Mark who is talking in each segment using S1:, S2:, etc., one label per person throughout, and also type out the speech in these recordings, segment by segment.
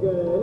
S1: good.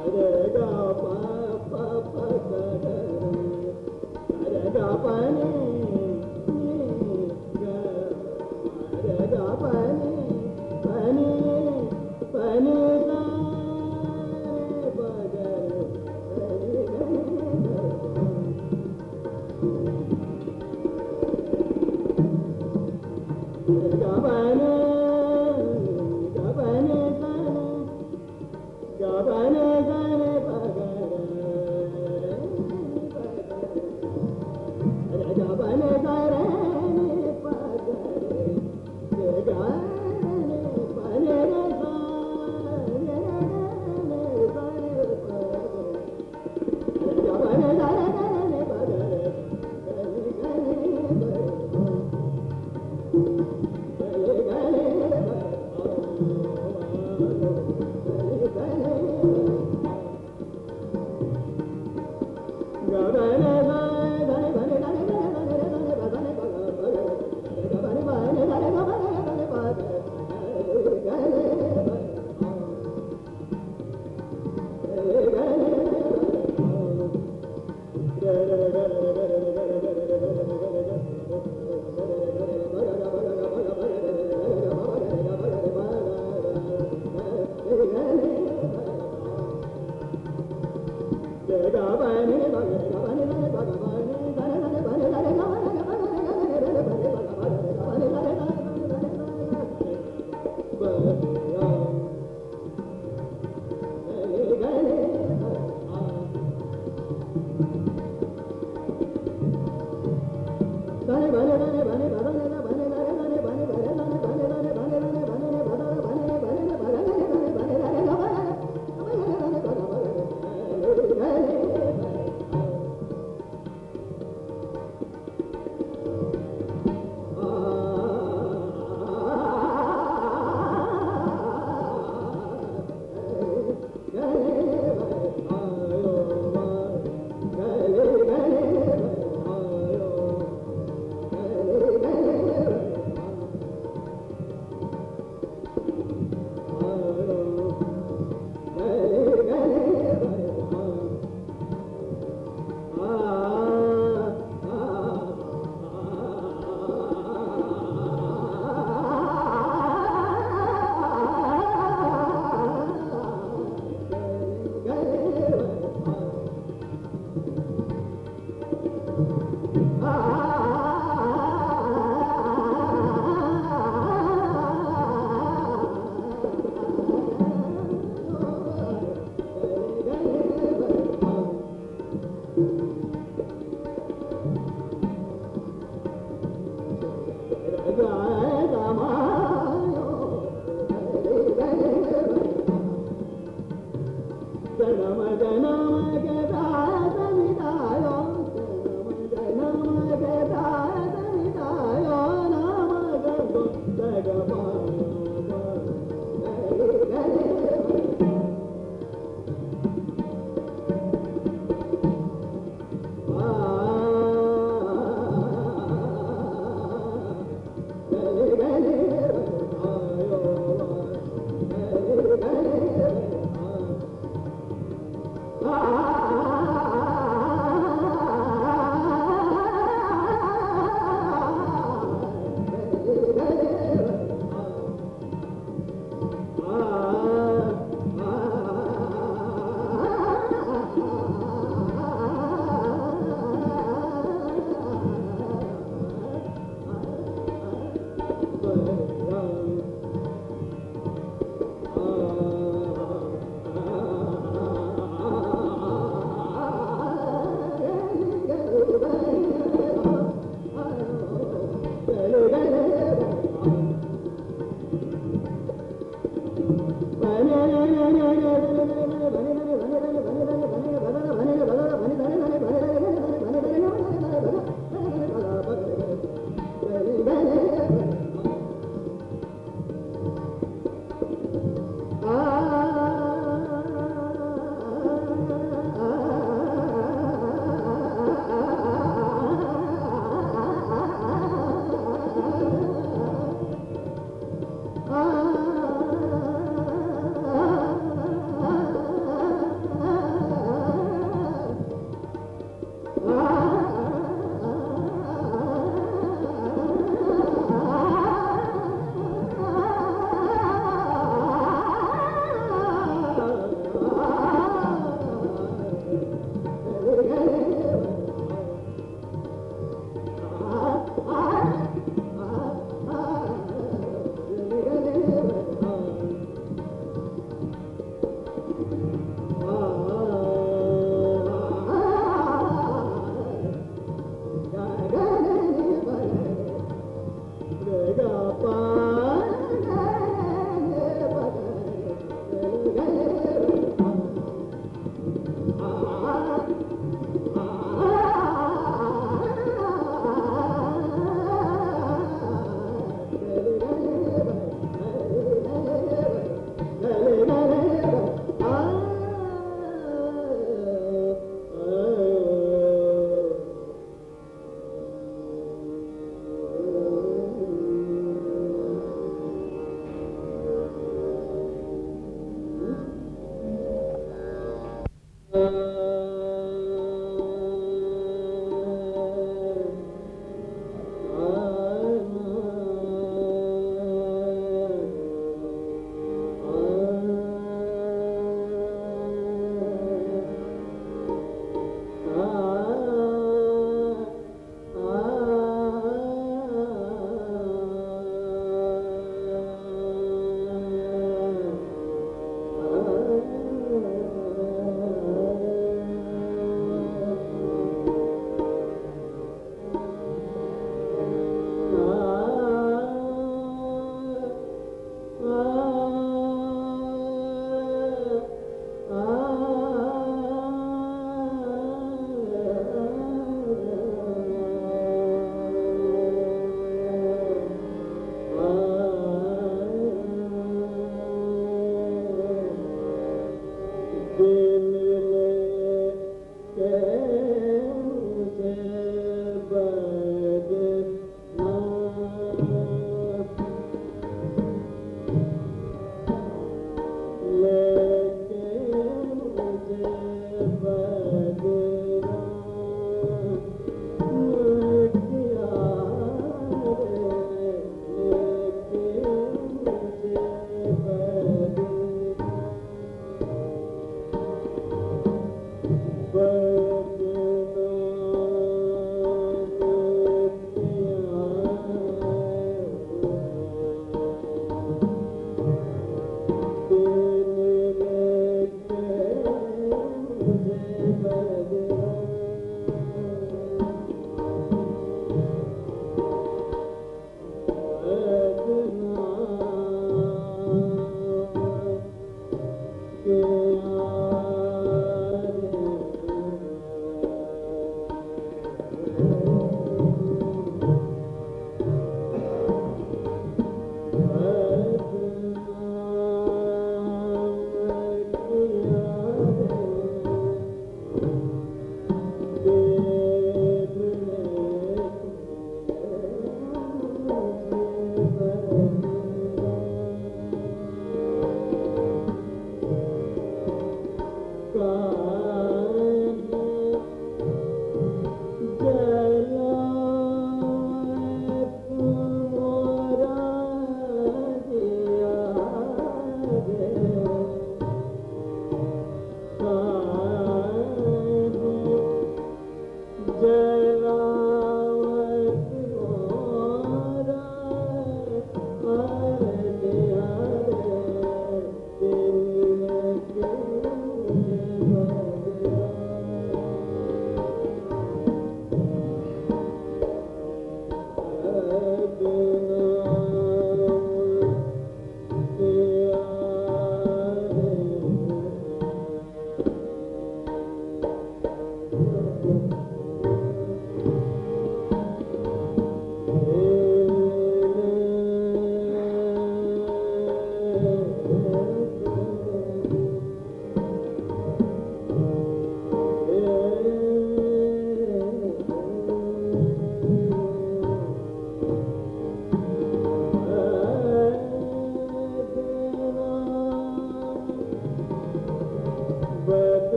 S1: Baju?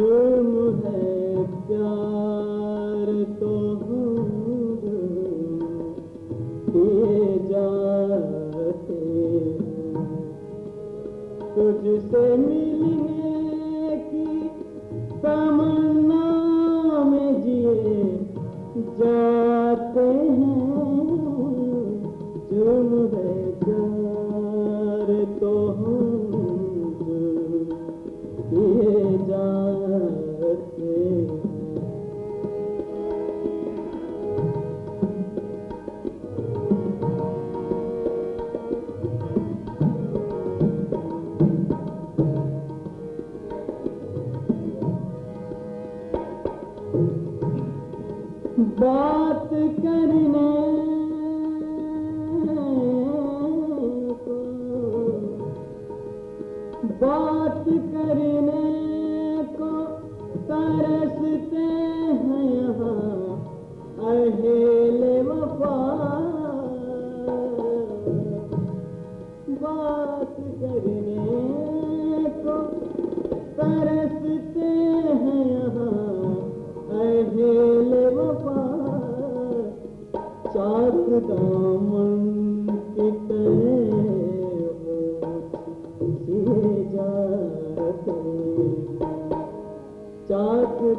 S1: जुर्म है प्यार तो किए जाते तुझसे मिलने की तमन्ना में जिए जा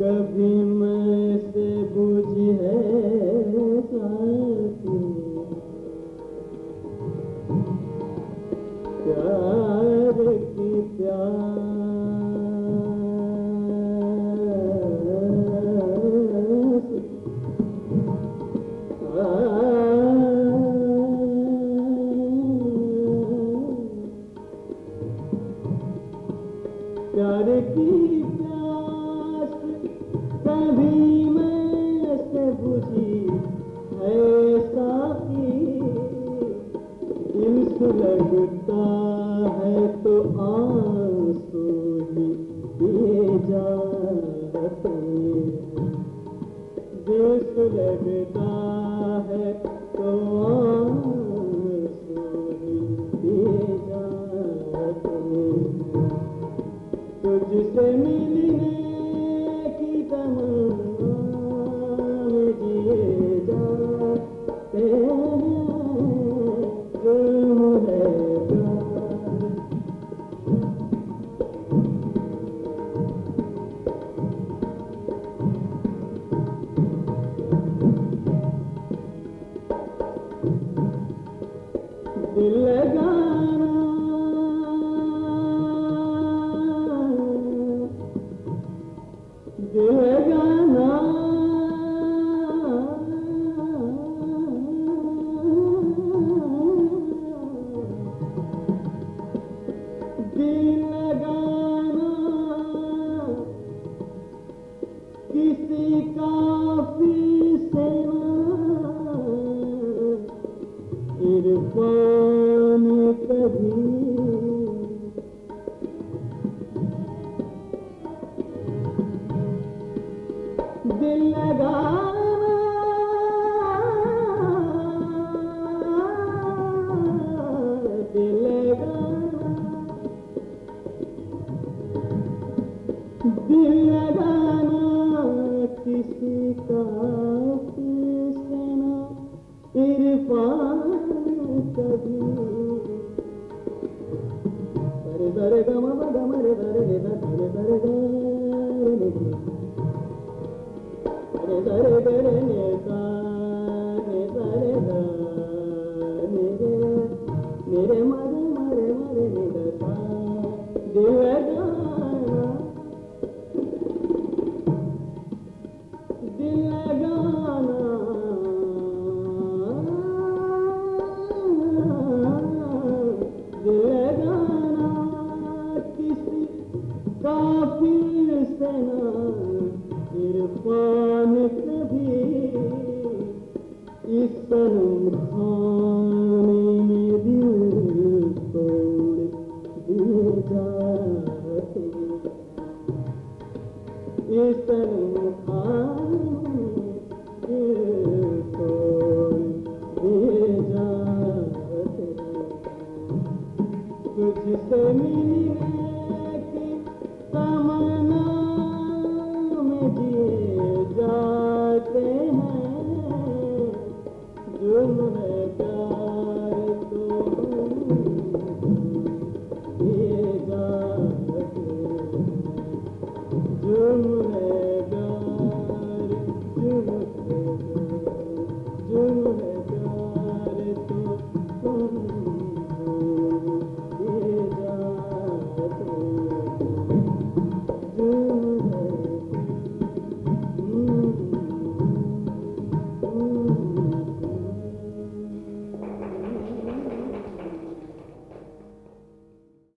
S1: कभी Ele